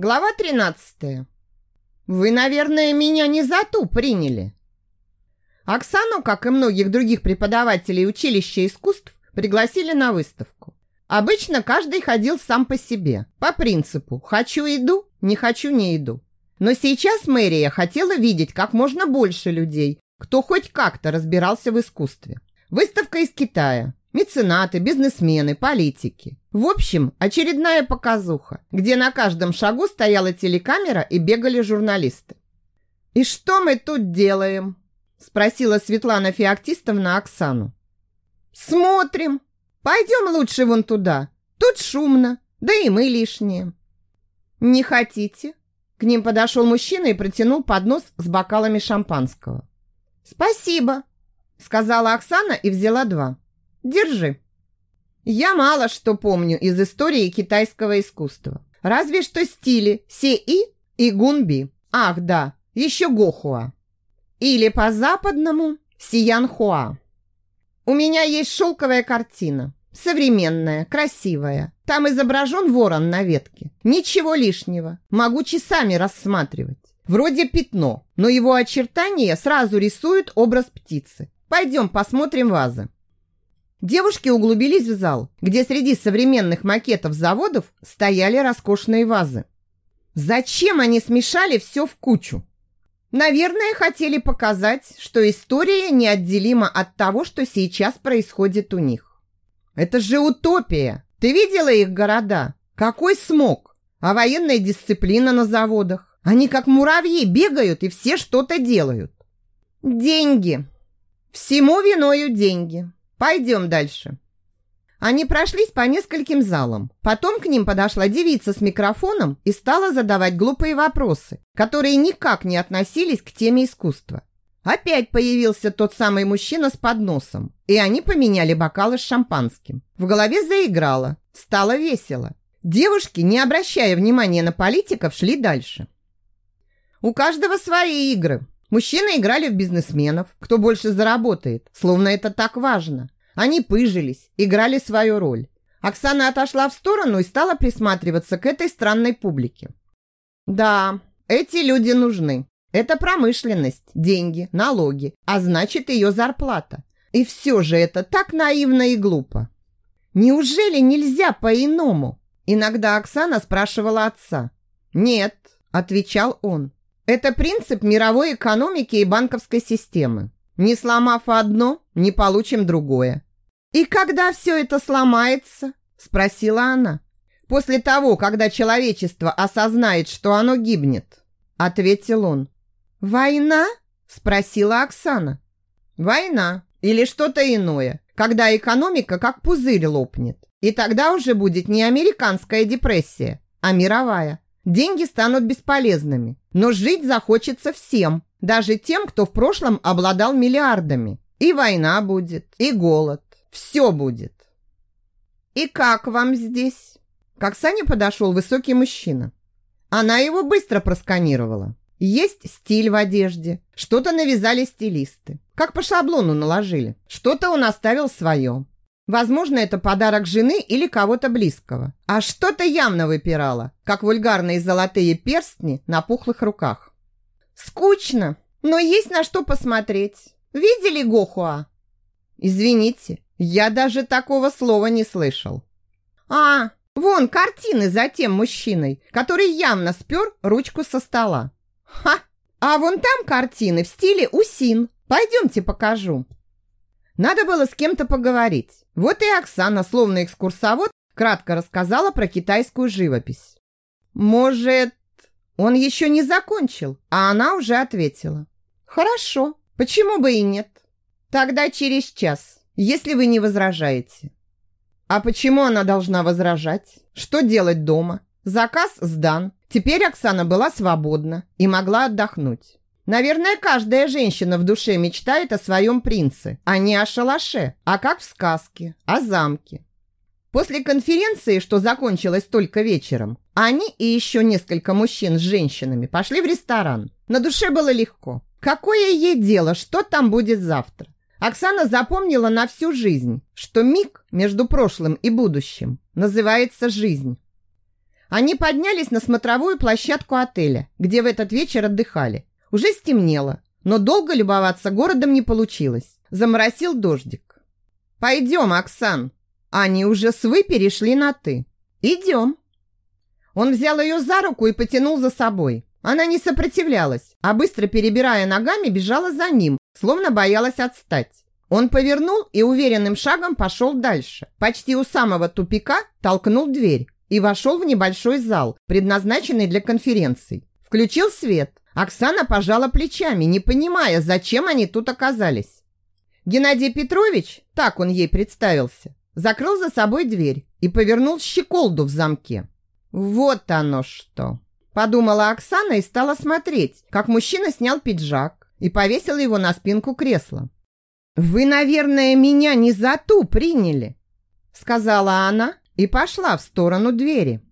Глава 13. Вы, наверное, меня не за ту приняли. Оксану, как и многих других преподавателей училища искусств, пригласили на выставку. Обычно каждый ходил сам по себе, по принципу «хочу – иду, не хочу – не иду». Но сейчас мэрия хотела видеть как можно больше людей, кто хоть как-то разбирался в искусстве. Выставка из Китая, Меценаты, бизнесмены, политики. В общем, очередная показуха, где на каждом шагу стояла телекамера и бегали журналисты. «И что мы тут делаем?» – спросила Светлана Феоктистовна Оксану. «Смотрим. Пойдем лучше вон туда. Тут шумно, да и мы лишние». «Не хотите?» К ним подошел мужчина и протянул поднос с бокалами шампанского. «Спасибо», – сказала Оксана и взяла два. Держи. Я мало что помню из истории китайского искусства. Разве что стили Се-И и Гунби. Ах, да, еще Гохуа. Или по-западному Сиянхуа. У меня есть шелковая картина. Современная, красивая. Там изображен ворон на ветке. Ничего лишнего. Могу часами рассматривать. Вроде пятно, но его очертания сразу рисуют образ птицы. Пойдем посмотрим вазы. Девушки углубились в зал, где среди современных макетов заводов стояли роскошные вазы. Зачем они смешали все в кучу? Наверное, хотели показать, что история неотделима от того, что сейчас происходит у них. Это же утопия. Ты видела их города? Какой смог? А военная дисциплина на заводах? Они как муравьи бегают и все что-то делают. Деньги. Всему виною деньги. Пойдем дальше. Они прошлись по нескольким залам. Потом к ним подошла девица с микрофоном и стала задавать глупые вопросы, которые никак не относились к теме искусства. Опять появился тот самый мужчина с подносом, и они поменяли бокалы с шампанским. В голове заиграло, стало весело. Девушки, не обращая внимания на политиков, шли дальше. У каждого свои игры, Мужчины играли в бизнесменов, кто больше заработает, словно это так важно. Они пыжились, играли свою роль. Оксана отошла в сторону и стала присматриваться к этой странной публике. Да, эти люди нужны. Это промышленность, деньги, налоги, а значит ее зарплата. И все же это так наивно и глупо. Неужели нельзя по-иному? Иногда Оксана спрашивала отца. Нет, отвечал он. Это принцип мировой экономики и банковской системы. Не сломав одно, не получим другое. И когда все это сломается? Спросила она. После того, когда человечество осознает, что оно гибнет. Ответил он. Война? Спросила Оксана. Война или что-то иное, когда экономика как пузырь лопнет. И тогда уже будет не американская депрессия, а мировая. Деньги станут бесполезными, но жить захочется всем, даже тем, кто в прошлом обладал миллиардами. И война будет, и голод, все будет. И как вам здесь? К Оксане подошел высокий мужчина. Она его быстро просканировала. Есть стиль в одежде, что-то навязали стилисты. Как по шаблону наложили. Что-то он оставил свое. Возможно, это подарок жены или кого-то близкого. А что-то явно выпирало, как вульгарные золотые перстни на пухлых руках. Скучно, но есть на что посмотреть. Видели Гохуа? Извините, я даже такого слова не слышал. А, вон картины за тем мужчиной, который явно спер ручку со стола. Ха! А вон там картины в стиле Усин. Пойдемте покажу. Надо было с кем-то поговорить. Вот и Оксана, словно экскурсовод, кратко рассказала про китайскую живопись. Может, он еще не закончил, а она уже ответила. Хорошо, почему бы и нет? Тогда через час, если вы не возражаете. А почему она должна возражать? Что делать дома? Заказ сдан. Теперь Оксана была свободна и могла отдохнуть. Наверное, каждая женщина в душе мечтает о своем принце, а не о шалаше, а как в сказке, о замке. После конференции, что закончилась только вечером, они и еще несколько мужчин с женщинами пошли в ресторан. На душе было легко. Какое ей дело, что там будет завтра? Оксана запомнила на всю жизнь, что миг между прошлым и будущим называется жизнь. Они поднялись на смотровую площадку отеля, где в этот вечер отдыхали. Уже стемнело, но долго любоваться городом не получилось. Заморосил дождик. «Пойдем, Оксан!» Они уже с «вы» перешли на «ты». «Идем!» Он взял ее за руку и потянул за собой. Она не сопротивлялась, а быстро перебирая ногами, бежала за ним, словно боялась отстать. Он повернул и уверенным шагом пошел дальше. Почти у самого тупика толкнул дверь и вошел в небольшой зал, предназначенный для конференций. Включил свет. Оксана пожала плечами, не понимая, зачем они тут оказались. Геннадий Петрович, так он ей представился, закрыл за собой дверь и повернул щеколду в замке. «Вот оно что!» Подумала Оксана и стала смотреть, как мужчина снял пиджак и повесил его на спинку кресла. «Вы, наверное, меня не за ту приняли», сказала она и пошла в сторону двери.